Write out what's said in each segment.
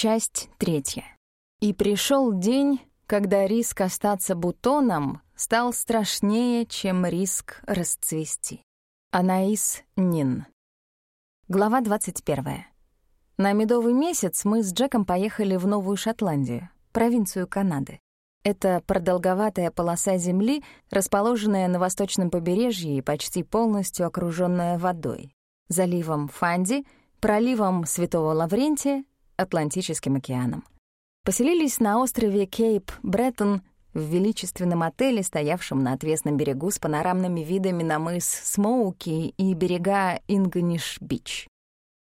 Часть третья. И пришел день, когда риск остаться бутоном стал страшнее, чем риск расцвести. Анаис Нин. Глава 21. На медовый месяц мы с Джеком поехали в Новую Шотландию, провинцию Канады. Это продолговатая полоса земли, расположенная на восточном побережье и почти полностью окруженная водой, заливом Фанди, проливом Святого Лаврентия, Атлантическим океаном. Поселились на острове Кейп-Бреттон в величественном отеле, стоявшем на отвесном берегу с панорамными видами на мыс Смоуки и берега Ингониш-Бич.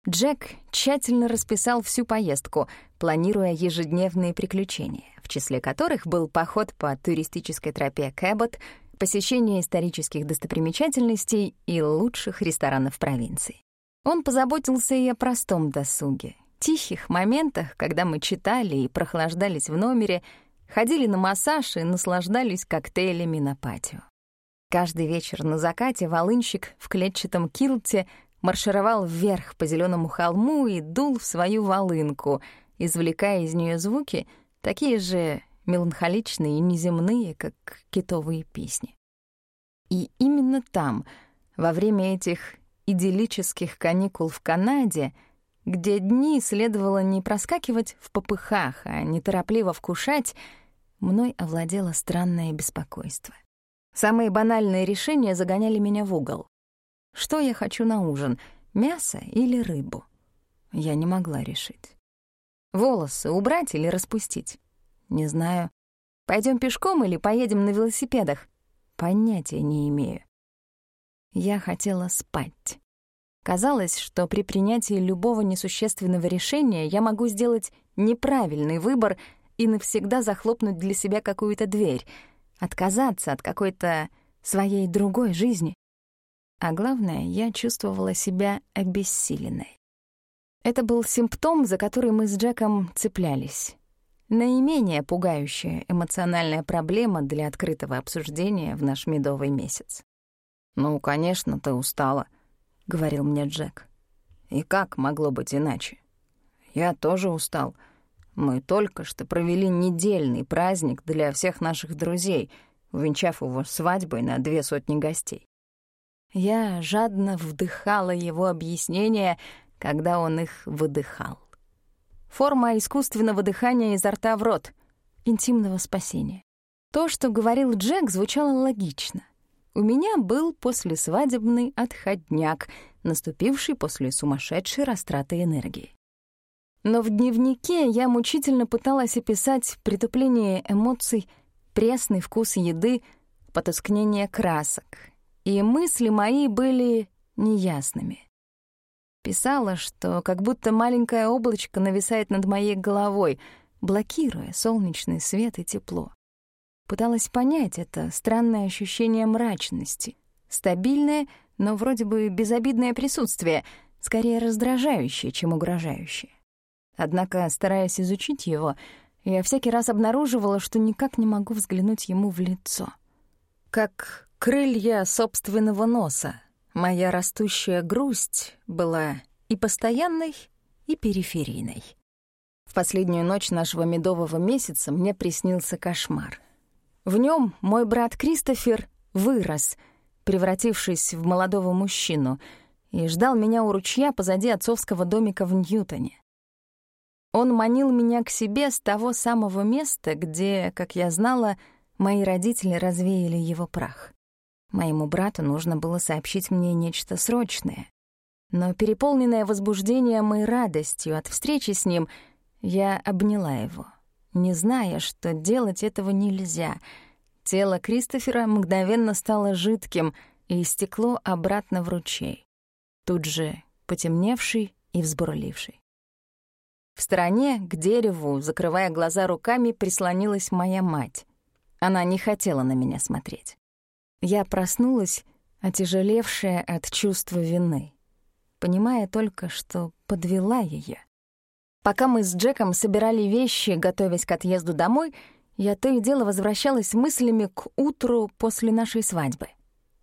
Джек тщательно расписал всю поездку, планируя ежедневные приключения, в числе которых был поход по туристической тропе Кэббот, посещение исторических достопримечательностей и лучших ресторанов провинции. Он позаботился и о простом досуге, тихих моментах, когда мы читали и прохлаждались в номере, ходили на массаж и наслаждались коктейлями на патио. Каждый вечер на закате волынщик в клетчатом килте — маршировал вверх по зеленому холму и дул в свою волынку, извлекая из нее звуки, такие же меланхоличные и неземные, как китовые песни. И именно там, во время этих идиллических каникул в Канаде, где дни следовало не проскакивать в попыхах, а неторопливо вкушать, мной овладело странное беспокойство. Самые банальные решения загоняли меня в угол. Что я хочу на ужин, мясо или рыбу? Я не могла решить. Волосы убрать или распустить? Не знаю. Пойдем пешком или поедем на велосипедах? Понятия не имею. Я хотела спать. Казалось, что при принятии любого несущественного решения я могу сделать неправильный выбор и навсегда захлопнуть для себя какую-то дверь, отказаться от какой-то своей другой жизни. А главное, я чувствовала себя обессиленной. Это был симптом, за который мы с Джеком цеплялись. Наименее пугающая эмоциональная проблема для открытого обсуждения в наш медовый месяц. «Ну, конечно, ты устала», — говорил мне Джек. «И как могло быть иначе? Я тоже устал. Мы только что провели недельный праздник для всех наших друзей, увенчав его свадьбой на две сотни гостей. Я жадно вдыхала его объяснения, когда он их выдыхал. Форма искусственного дыхания изо рта в рот, интимного спасения. То, что говорил Джек, звучало логично. У меня был послесвадебный отходняк, наступивший после сумасшедшей растраты энергии. Но в дневнике я мучительно пыталась описать притупление эмоций, пресный вкус еды, потускнение красок, и мысли мои были неясными. Писала, что как будто маленькое облачко нависает над моей головой, блокируя солнечный свет и тепло. Пыталась понять это странное ощущение мрачности, стабильное, но вроде бы безобидное присутствие, скорее раздражающее, чем угрожающее. Однако, стараясь изучить его, я всякий раз обнаруживала, что никак не могу взглянуть ему в лицо. Как крылья собственного носа. Моя растущая грусть была и постоянной, и периферийной. В последнюю ночь нашего медового месяца мне приснился кошмар. В нем мой брат Кристофер вырос, превратившись в молодого мужчину, и ждал меня у ручья позади отцовского домика в Ньютоне. Он манил меня к себе с того самого места, где, как я знала, мои родители развеяли его прах. Моему брату нужно было сообщить мне нечто срочное. Но переполненная возбуждением и радостью от встречи с ним, я обняла его, не зная, что делать этого нельзя. Тело Кристофера мгновенно стало жидким и стекло обратно в ручей, тут же потемневший и взбурливший. В стороне, к дереву, закрывая глаза руками, прислонилась моя мать. Она не хотела на меня смотреть. Я проснулась, отяжелевшая от чувства вины, понимая только, что подвела ее. Пока мы с Джеком собирали вещи, готовясь к отъезду домой, я то и дело возвращалась мыслями к утру после нашей свадьбы.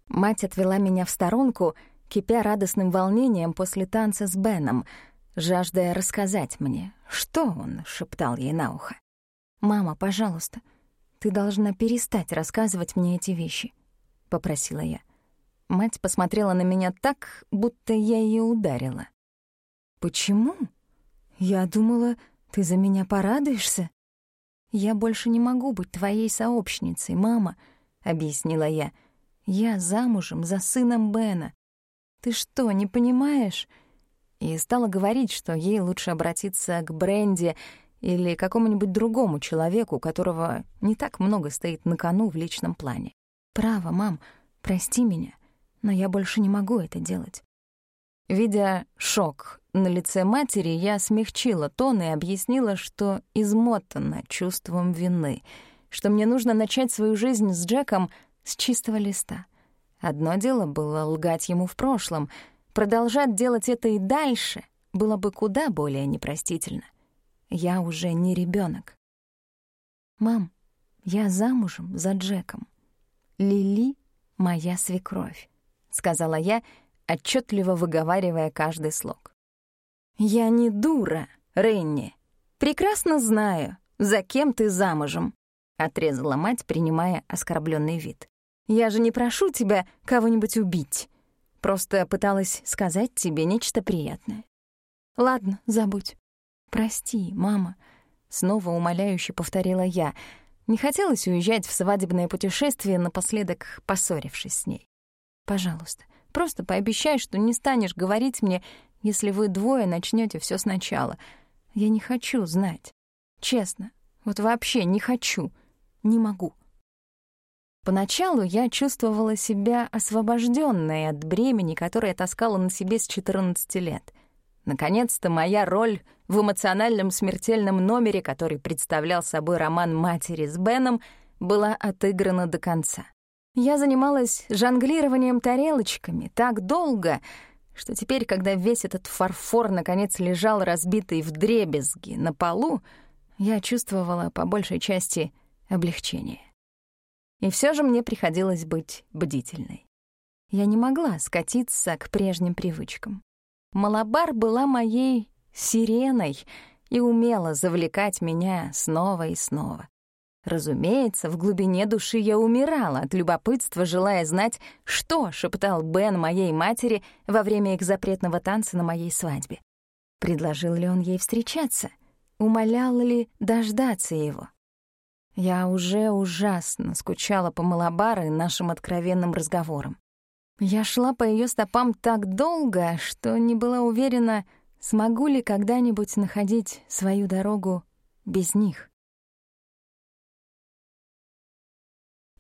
Мать отвела меня в сторонку, кипя радостным волнением после танца с Беном, жаждая рассказать мне, Что он шептал ей на ухо? «Мама, пожалуйста, ты должна перестать рассказывать мне эти вещи», — попросила я. Мать посмотрела на меня так, будто я ее ударила. «Почему? Я думала, ты за меня порадуешься?» «Я больше не могу быть твоей сообщницей, мама», — объяснила я. «Я замужем за сыном Бена. Ты что, не понимаешь?» И стала говорить, что ей лучше обратиться к Бренди или какому-нибудь другому человеку, которого не так много стоит на кону в личном плане. «Право, мам, прости меня, но я больше не могу это делать». Видя шок на лице матери, я смягчила тон и объяснила, что измотана чувством вины, что мне нужно начать свою жизнь с Джеком с чистого листа. Одно дело было лгать ему в прошлом, продолжать делать это и дальше было бы куда более непростительно. Я уже не ребенок. «Мам, я замужем за Джеком. Лили — моя свекровь», — сказала я, отчетливо выговаривая каждый слог. «Я не дура, Ренни. Прекрасно знаю, за кем ты замужем», — отрезала мать, принимая оскорбленный вид. «Я же не прошу тебя кого-нибудь убить. Просто пыталась сказать тебе нечто приятное. Ладно, забудь. Прости, мама», — снова умоляюще повторила я. Не хотелось уезжать в свадебное путешествие, напоследок поссорившись с ней. «Пожалуйста, Просто пообещай, что не станешь говорить мне, если вы двое начнете все сначала. Я не хочу знать. Честно. Вот вообще не хочу. Не могу. Поначалу я чувствовала себя освобожденной от бремени, которое таскала на себе с 14 лет. Наконец-то моя роль в эмоциональном смертельном номере, который представлял собой роман матери с Беном, была отыграна до конца. Я занималась жонглированием тарелочками так долго, что теперь, когда весь этот фарфор наконец лежал разбитый в дребезги на полу, я чувствовала по большей части облегчение. И все же мне приходилось быть бдительной. Я не могла скатиться к прежним привычкам. Малабар была моей сиреной и умела завлекать меня снова и снова. Разумеется, в глубине души я умирала от любопытства, желая знать, что шептал Бен моей матери во время их запретного танца на моей свадьбе. Предложил ли он ей встречаться? Умолял ли дождаться его? Я уже ужасно скучала по Малабару и нашим откровенным разговорам. Я шла по ее стопам так долго, что не была уверена, смогу ли когда-нибудь находить свою дорогу без них.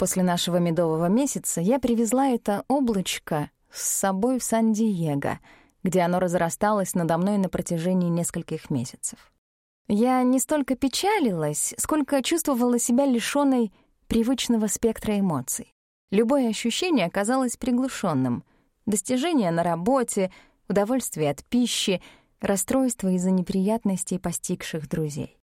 После нашего медового месяца я привезла это облачко с собой в Сан-Диего, где оно разрасталось надо мной на протяжении нескольких месяцев. Я не столько печалилась, сколько чувствовала себя лишённой привычного спектра эмоций. Любое ощущение оказалось приглушенным: Достижения на работе, удовольствие от пищи, расстройство из-за неприятностей, постигших друзей.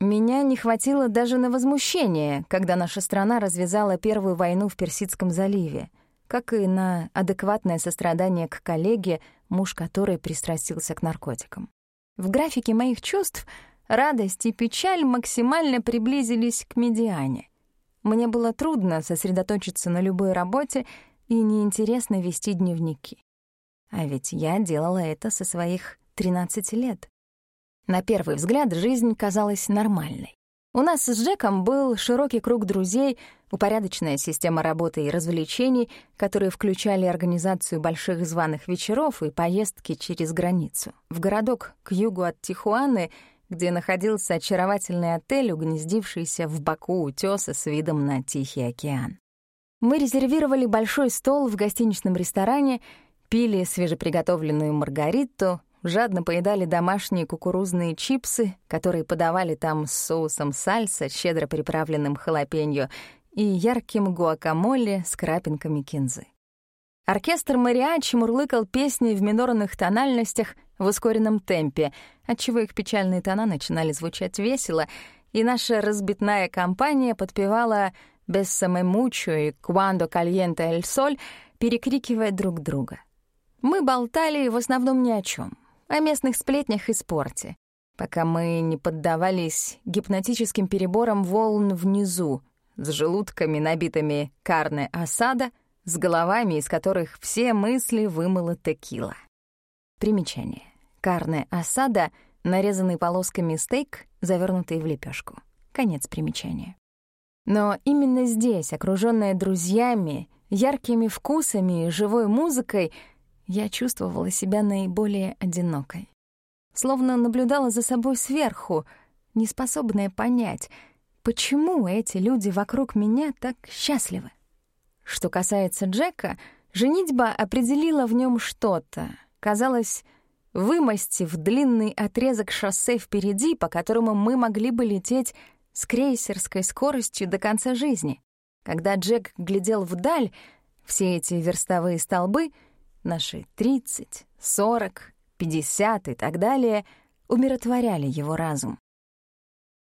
Меня не хватило даже на возмущение, когда наша страна развязала первую войну в Персидском заливе, как и на адекватное сострадание к коллеге, муж которой пристрастился к наркотикам. В графике моих чувств радость и печаль максимально приблизились к медиане. Мне было трудно сосредоточиться на любой работе и неинтересно вести дневники. А ведь я делала это со своих 13 лет. На первый взгляд жизнь казалась нормальной. У нас с Джеком был широкий круг друзей, упорядоченная система работы и развлечений, которые включали организацию больших званых вечеров и поездки через границу. В городок к югу от Тихуаны, где находился очаровательный отель, угнездившийся в боку утёса с видом на Тихий океан. Мы резервировали большой стол в гостиничном ресторане, пили свежеприготовленную маргариту, жадно поедали домашние кукурузные чипсы, которые подавали там с соусом сальса, щедро приправленным халапеньо, и ярким гуакамоле с крапинками кинзы. Оркестр мариачи мурлыкал песни в минорных тональностях в ускоренном темпе, отчего их печальные тона начинали звучать весело, и наша разбитная компания подпевала «Бессаме мучо» и «Куандо кальенте эль соль», перекрикивая друг друга. Мы болтали в основном ни о чем о местных сплетнях и спорте. пока мы не поддавались гипнотическим переборам волн внизу, с желудками, набитыми карне осада, с головами, из которых все мысли вымыла текила. Примечание. Карне осада — нарезанный полосками стейк, завернутый в лепешку. Конец примечания. Но именно здесь, окружённая друзьями, яркими вкусами и живой музыкой, я чувствовала себя наиболее одинокой. Словно наблюдала за собой сверху, неспособная понять, почему эти люди вокруг меня так счастливы. Что касается Джека, женитьба определила в нем что-то. Казалось, вымостив длинный отрезок шоссе впереди, по которому мы могли бы лететь с крейсерской скоростью до конца жизни. Когда Джек глядел вдаль, все эти верстовые столбы, наши 30, 40, 50 и так далее, умиротворяли его разум.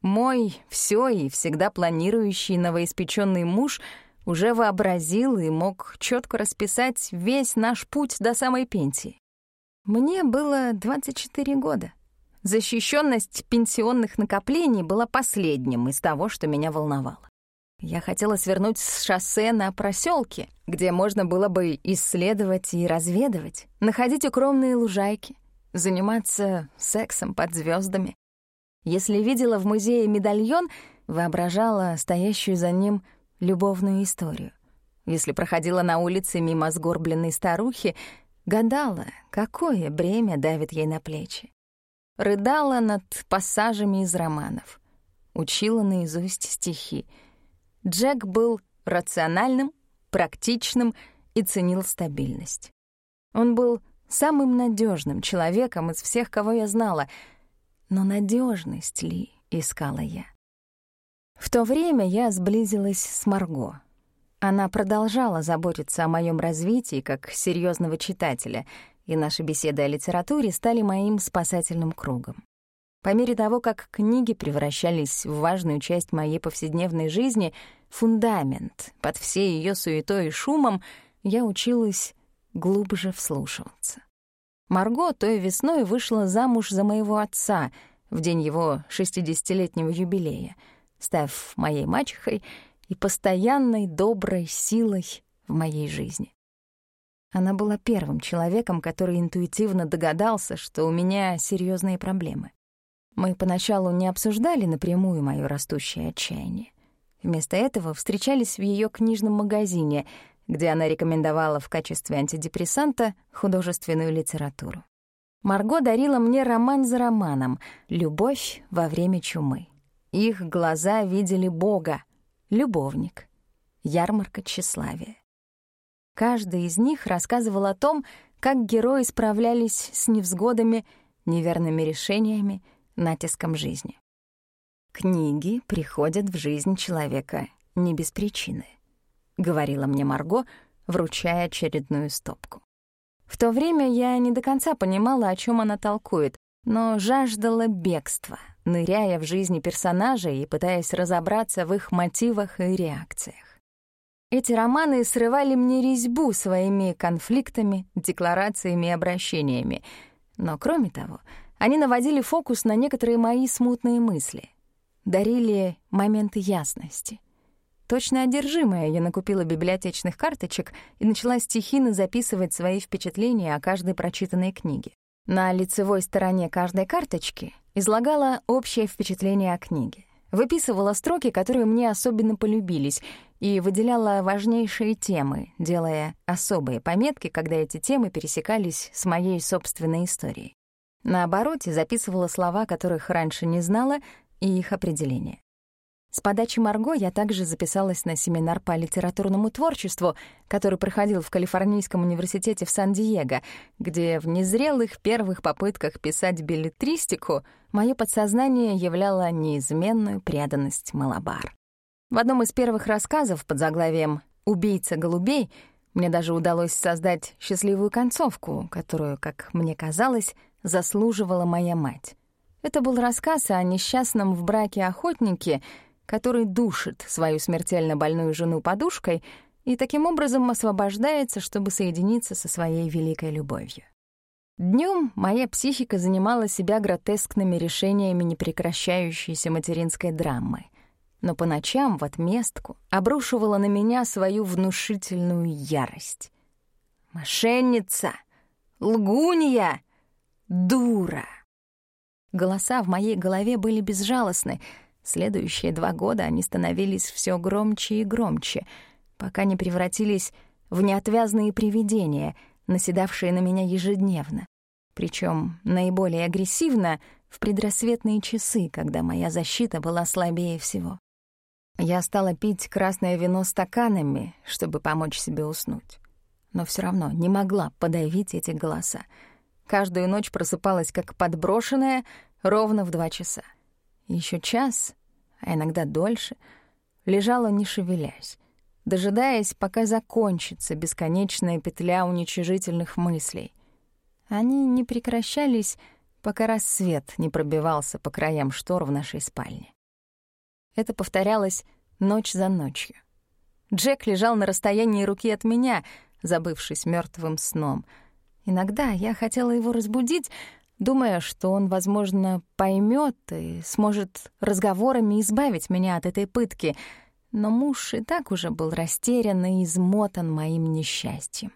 Мой все и всегда планирующий новоиспеченный муж — уже вообразил и мог четко расписать весь наш путь до самой пенсии. Мне было 24 года. Защищенность пенсионных накоплений была последним из того, что меня волновало. Я хотела свернуть с шоссе на проселки, где можно было бы исследовать и разведывать, находить укромные лужайки, заниматься сексом под звездами. Если видела в музее медальон, воображала стоящую за ним любовную историю. Если проходила на улице мимо сгорбленной старухи, гадала, какое бремя давит ей на плечи. Рыдала над пассажами из романов. Учила наизусть стихи. Джек был рациональным, практичным и ценил стабильность. Он был самым надежным человеком из всех, кого я знала. Но надежность ли искала я? В то время я сблизилась с Марго. Она продолжала заботиться о моем развитии как серьезного читателя, и наши беседы о литературе стали моим спасательным кругом. По мере того, как книги превращались в важную часть моей повседневной жизни, фундамент под всей ее суетой и шумом, я училась глубже вслушиваться. Марго той весной вышла замуж за моего отца в день его 60-летнего юбилея — став моей мачехой и постоянной доброй силой в моей жизни. Она была первым человеком, который интуитивно догадался, что у меня серьезные проблемы. Мы поначалу не обсуждали напрямую моё растущее отчаяние. Вместо этого встречались в ее книжном магазине, где она рекомендовала в качестве антидепрессанта художественную литературу. Марго дарила мне роман за романом «Любовь во время чумы». Их глаза видели Бога, любовник, ярмарка тщеславия. Каждый из них рассказывал о том, как герои справлялись с невзгодами, неверными решениями, натиском жизни. «Книги приходят в жизнь человека не без причины», — говорила мне Марго, вручая очередную стопку. В то время я не до конца понимала, о чем она толкует, но жаждала бегства, ныряя в жизни персонажей и пытаясь разобраться в их мотивах и реакциях. Эти романы срывали мне резьбу своими конфликтами, декларациями и обращениями, но, кроме того, они наводили фокус на некоторые мои смутные мысли, дарили моменты ясности. Точно одержимая, я накупила библиотечных карточек и начала стихийно записывать свои впечатления о каждой прочитанной книге. На лицевой стороне каждой карточки излагала общее впечатление о книге, выписывала строки, которые мне особенно полюбились, и выделяла важнейшие темы, делая особые пометки, когда эти темы пересекались с моей собственной историей. На обороте записывала слова, которых раньше не знала, и их определение. С подачи Марго я также записалась на семинар по литературному творчеству, который проходил в Калифорнийском университете в Сан-Диего, где в незрелых первых попытках писать билетристику мое подсознание являло неизменную преданность Малабар. В одном из первых рассказов под заглавием «Убийца голубей» мне даже удалось создать счастливую концовку, которую, как мне казалось, заслуживала моя мать. Это был рассказ о несчастном в браке охотнике — который душит свою смертельно больную жену подушкой и таким образом освобождается, чтобы соединиться со своей великой любовью. Днем моя психика занимала себя гротескными решениями непрекращающейся материнской драмы, но по ночам в отместку обрушивала на меня свою внушительную ярость. «Мошенница! Лгунья! Дура!» Голоса в моей голове были безжалостны. Следующие два года они становились все громче и громче, пока не превратились в неотвязные привидения, наседавшие на меня ежедневно. Причем наиболее агрессивно в предрассветные часы, когда моя защита была слабее всего. Я стала пить красное вино стаканами, чтобы помочь себе уснуть. Но все равно не могла подавить эти голоса. Каждую ночь просыпалась как подброшенная ровно в два часа. Еще час, а иногда дольше, лежала не шевелясь, дожидаясь, пока закончится бесконечная петля уничижительных мыслей. Они не прекращались, пока рассвет не пробивался по краям штор в нашей спальне. Это повторялось ночь за ночью. Джек лежал на расстоянии руки от меня, забывшись мертвым сном. Иногда я хотела его разбудить, думая, что он, возможно, поймет и сможет разговорами избавить меня от этой пытки, но муж и так уже был растерян и измотан моим несчастьем.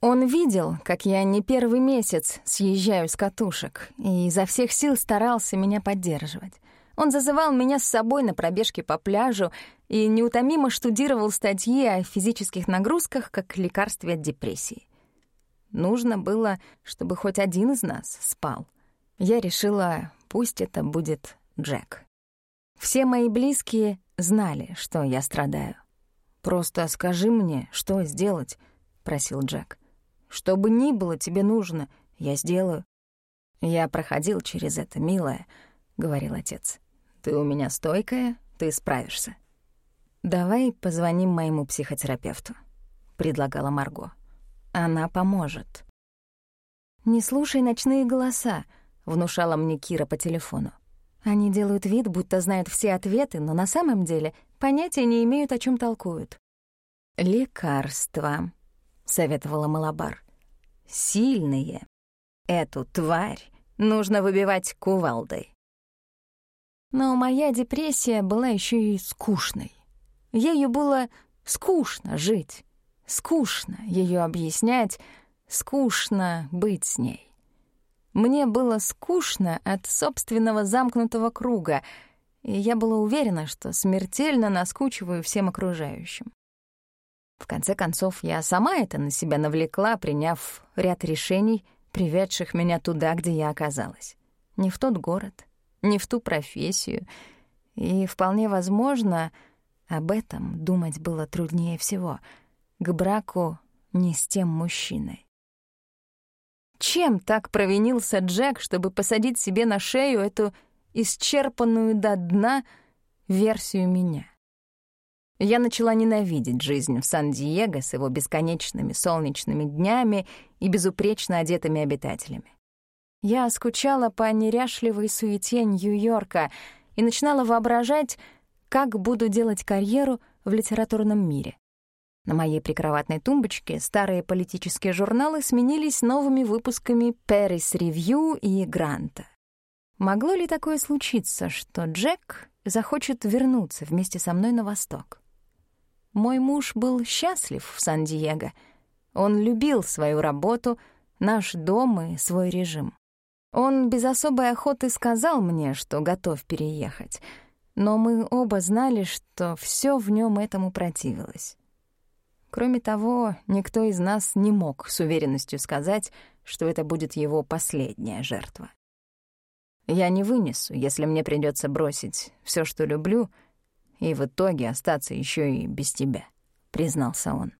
Он видел, как я не первый месяц съезжаю с катушек, и изо всех сил старался меня поддерживать. Он зазывал меня с собой на пробежки по пляжу и неутомимо штудировал статьи о физических нагрузках как лекарстве от депрессии. Нужно было, чтобы хоть один из нас спал. Я решила, пусть это будет Джек. Все мои близкие знали, что я страдаю. «Просто скажи мне, что сделать», — просил Джек. «Что бы ни было тебе нужно, я сделаю». «Я проходил через это, милая», — говорил отец. «Ты у меня стойкая, ты справишься». «Давай позвоним моему психотерапевту», — предлагала Марго. «Она поможет». «Не слушай ночные голоса», — внушала мне Кира по телефону. Они делают вид, будто знают все ответы, но на самом деле понятия не имеют, о чем толкуют. «Лекарства», — советовала Малабар. «Сильные. Эту тварь нужно выбивать кувалдой». Но моя депрессия была еще и скучной. Ею было скучно жить, скучно ее объяснять, скучно быть с ней. Мне было скучно от собственного замкнутого круга, и я была уверена, что смертельно наскучиваю всем окружающим. В конце концов, я сама это на себя навлекла, приняв ряд решений, приведших меня туда, где я оказалась. Не в тот город, не в ту профессию. И вполне возможно, об этом думать было труднее всего. К браку не с тем мужчиной. Чем так провинился Джек, чтобы посадить себе на шею эту исчерпанную до дна версию меня? Я начала ненавидеть жизнь в Сан-Диего с его бесконечными солнечными днями и безупречно одетыми обитателями. Я скучала по неряшливой суете Нью-Йорка и начинала воображать, как буду делать карьеру в литературном мире. На моей прикроватной тумбочке старые политические журналы сменились новыми выпусками «Пэрис Ревью» и «Гранта». Могло ли такое случиться, что Джек захочет вернуться вместе со мной на восток? Мой муж был счастлив в Сан-Диего. Он любил свою работу, наш дом и свой режим. Он без особой охоты сказал мне, что готов переехать, но мы оба знали, что все в нем этому противилось. Кроме того, никто из нас не мог с уверенностью сказать, что это будет его последняя жертва. Я не вынесу, если мне придется бросить все, что люблю, и в итоге остаться еще и без тебя, признался он.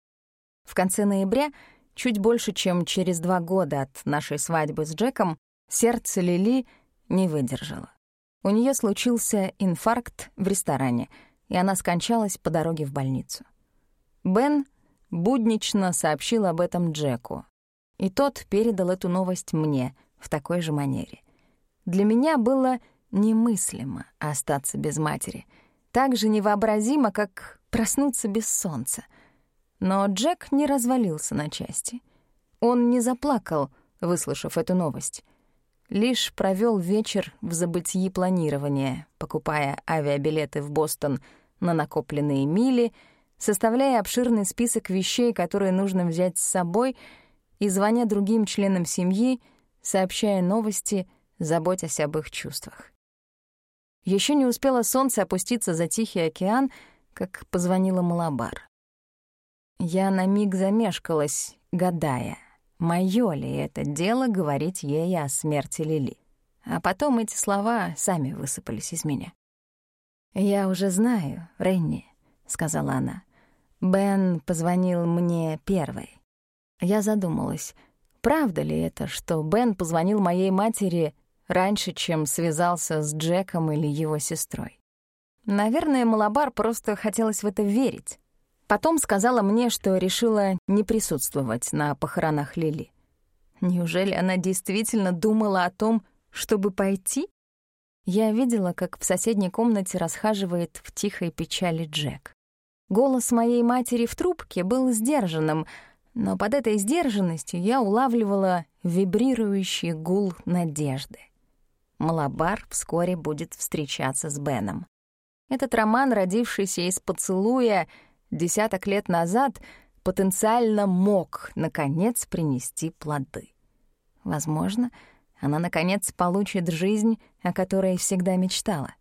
В конце ноября, чуть больше, чем через два года от нашей свадьбы с Джеком, сердце Лили не выдержало. У нее случился инфаркт в ресторане, и она скончалась по дороге в больницу. Бен буднично сообщил об этом Джеку. И тот передал эту новость мне в такой же манере. Для меня было немыслимо остаться без матери. Так же невообразимо, как проснуться без солнца. Но Джек не развалился на части. Он не заплакал, выслушав эту новость. Лишь провел вечер в забытии планирования, покупая авиабилеты в Бостон на накопленные мили, составляя обширный список вещей, которые нужно взять с собой, и звоня другим членам семьи, сообщая новости, заботясь об их чувствах. Еще не успело солнце опуститься за Тихий океан, как позвонила Малабар. Я на миг замешкалась, гадая, моё ли это дело говорить ей о смерти Лили. А потом эти слова сами высыпались из меня. «Я уже знаю, Ренни», — сказала она. «Бен позвонил мне первой». Я задумалась, правда ли это, что Бен позвонил моей матери раньше, чем связался с Джеком или его сестрой. Наверное, Малабар просто хотелось в это верить. Потом сказала мне, что решила не присутствовать на похоронах Лили. Неужели она действительно думала о том, чтобы пойти? Я видела, как в соседней комнате расхаживает в тихой печали Джек. Голос моей матери в трубке был сдержанным, но под этой сдержанностью я улавливала вибрирующий гул надежды. Малабар вскоре будет встречаться с Беном. Этот роман, родившийся из поцелуя десяток лет назад, потенциально мог, наконец, принести плоды. Возможно, она, наконец, получит жизнь, о которой всегда мечтала.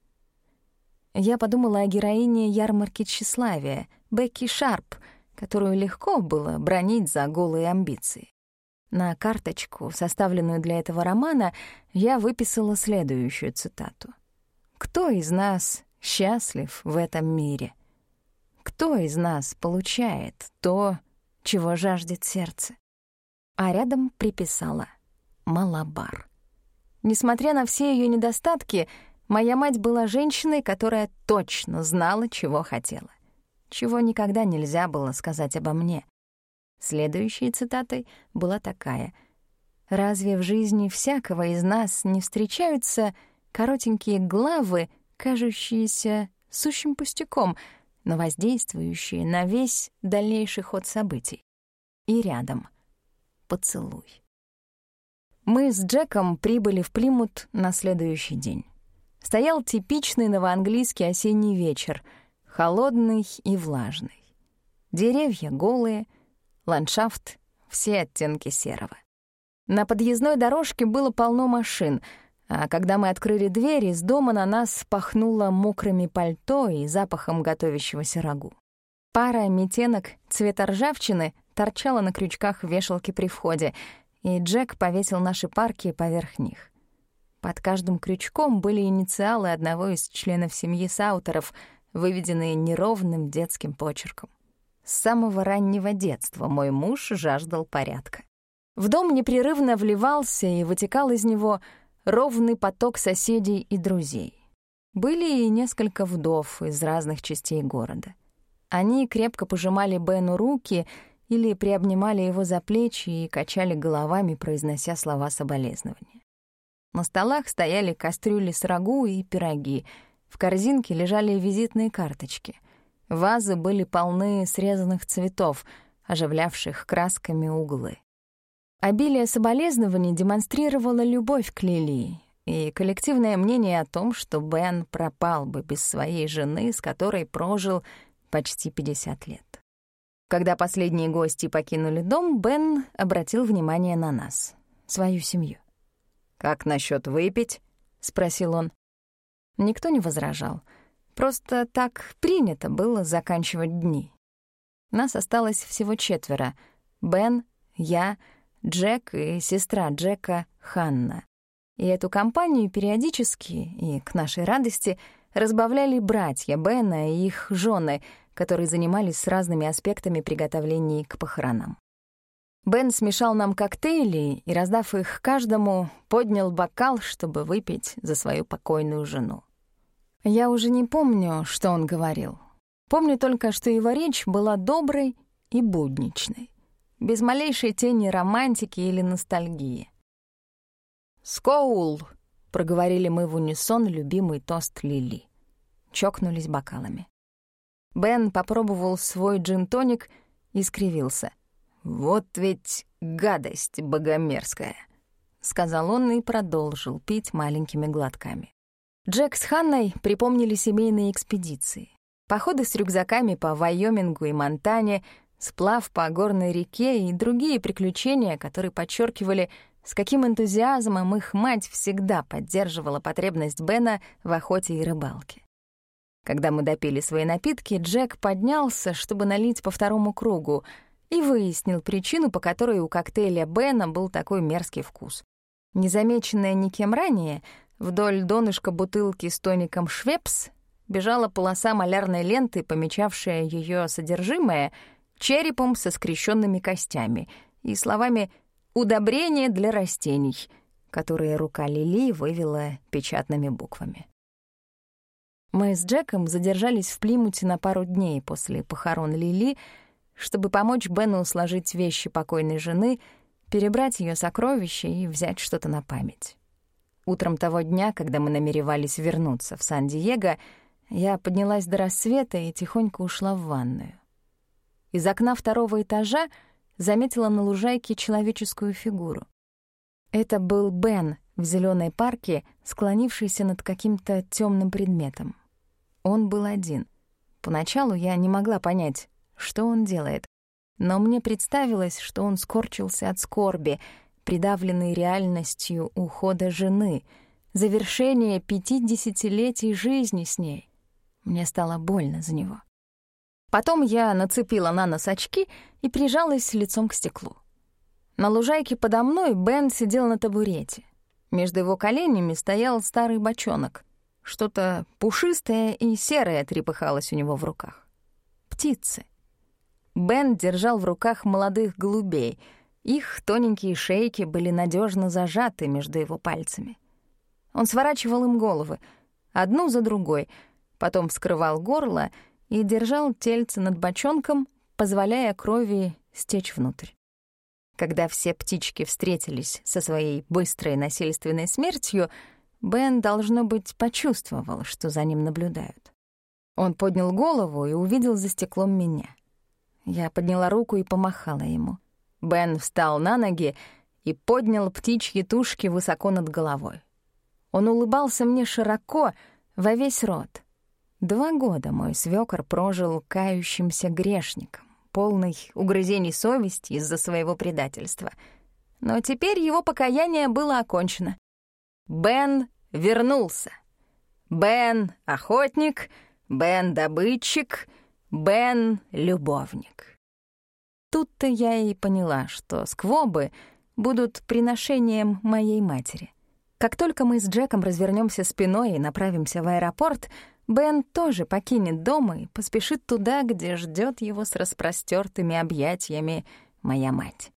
Я подумала о героине ярмарки тщеславия, Бекки Шарп, которую легко было бронить за голые амбиции. На карточку, составленную для этого романа, я выписала следующую цитату. «Кто из нас счастлив в этом мире? Кто из нас получает то, чего жаждет сердце?» А рядом приписала «Малабар». Несмотря на все ее недостатки, моя мать была женщиной, которая точно знала, чего хотела. Чего никогда нельзя было сказать обо мне. Следующей цитатой была такая. «Разве в жизни всякого из нас не встречаются коротенькие главы, кажущиеся сущим пустяком, но воздействующие на весь дальнейший ход событий?» И рядом — поцелуй. Мы с Джеком прибыли в Плимут на следующий день. Стоял типичный новоанглийский осенний вечер, холодный и влажный. Деревья голые — Ландшафт — все оттенки серого. На подъездной дорожке было полно машин, а когда мы открыли дверь, из дома на нас пахнуло мокрыми пальто и запахом готовящегося рагу. Пара метенок цвета ржавчины торчала на крючках вешалки при входе, и Джек повесил наши парки поверх них. Под каждым крючком были инициалы одного из членов семьи Саутеров, выведенные неровным детским почерком. С самого раннего детства мой муж жаждал порядка. В дом непрерывно вливался и вытекал из него ровный поток соседей и друзей. Были и несколько вдов из разных частей города. Они крепко пожимали Бену руки или приобнимали его за плечи и качали головами, произнося слова соболезнования. На столах стояли кастрюли с рагу и пироги, в корзинке лежали визитные карточки — Вазы были полны срезанных цветов, оживлявших красками углы. Обилие соболезнований демонстрировало любовь к Лилии и коллективное мнение о том, что Бен пропал бы без своей жены, с которой прожил почти 50 лет. Когда последние гости покинули дом, Бен обратил внимание на нас, свою семью. «Как насчет выпить?» — спросил он. Никто не возражал — Просто так принято было заканчивать дни. Нас осталось всего четверо. Бен, я, Джек и сестра Джека Ханна. И эту компанию периодически, и к нашей радости, разбавляли братья Бена и их жены, которые занимались разными аспектами приготовлений к похоронам. Бен смешал нам коктейли и, раздав их каждому, поднял бокал, чтобы выпить за свою покойную жену. Я уже не помню, что он говорил. Помню только, что его речь была доброй и будничной, без малейшей тени романтики или ностальгии. «Скоул!» — проговорили мы в унисон любимый тост Лили. Чокнулись бокалами. Бен попробовал свой джин-тоник и скривился. «Вот ведь гадость богомерзкая!» — сказал он и продолжил пить маленькими глотками. Джек с Ханной припомнили семейные экспедиции. Походы с рюкзаками по Вайомингу и Монтане, сплав по горной реке и другие приключения, которые подчеркивали, с каким энтузиазмом их мать всегда поддерживала потребность Бена в охоте и рыбалке. Когда мы допили свои напитки, Джек поднялся, чтобы налить по второму кругу, и выяснил причину, по которой у коктейля Бена был такой мерзкий вкус. Незамеченная никем ранее, вдоль донышка бутылки с тоником «Швепс» бежала полоса малярной ленты, помечавшая ее содержимое черепом со скрещенными костями и словами «удобрение для растений», которые рука Лили вывела печатными буквами. Мы с Джеком задержались в Плимуте на пару дней после похорон Лили, чтобы помочь Бену сложить вещи покойной жены — перебрать ее сокровища и взять что-то на память. Утром того дня, когда мы намеревались вернуться в Сан-Диего, я поднялась до рассвета и тихонько ушла в ванную. Из окна второго этажа заметила на лужайке человеческую фигуру. Это был Бен в зеленой парке, склонившийся над каким-то темным предметом. Он был один. Поначалу я не могла понять, что он делает, но мне представилось, что он скорчился от скорби, придавленный реальностью ухода жены, завершения пятидесятилетий жизни с ней. Мне стало больно за него. Потом я нацепила на нос очки и прижалась лицом к стеклу. На лужайке подо мной Бен сидел на табурете. Между его коленями стоял старый бочонок. Что-то пушистое и серое трепыхалось у него в руках. Птицы. Бен держал в руках молодых голубей. Их тоненькие шейки были надежно зажаты между его пальцами. Он сворачивал им головы, одну за другой, потом вскрывал горло и держал тельце над бочонком, позволяя крови стечь внутрь. Когда все птички встретились со своей быстрой насильственной смертью, Бен, должно быть, почувствовал, что за ним наблюдают. Он поднял голову и увидел за стеклом меня — я подняла руку и помахала ему. Бен встал на ноги и поднял птичьи тушки высоко над головой. Он улыбался мне широко, во весь рот. Два года мой свёкор прожил кающимся грешником, полный угрызений совести из-за своего предательства. Но теперь его покаяние было окончено. Бен вернулся. Бен — охотник, Бен — добытчик — Бен — любовник. Тут-то я и поняла, что сквобы будут приношением моей матери. Как только мы с Джеком развернемся спиной и направимся в аэропорт, Бен тоже покинет дом и поспешит туда, где ждет его с распростертыми объятиями моя мать.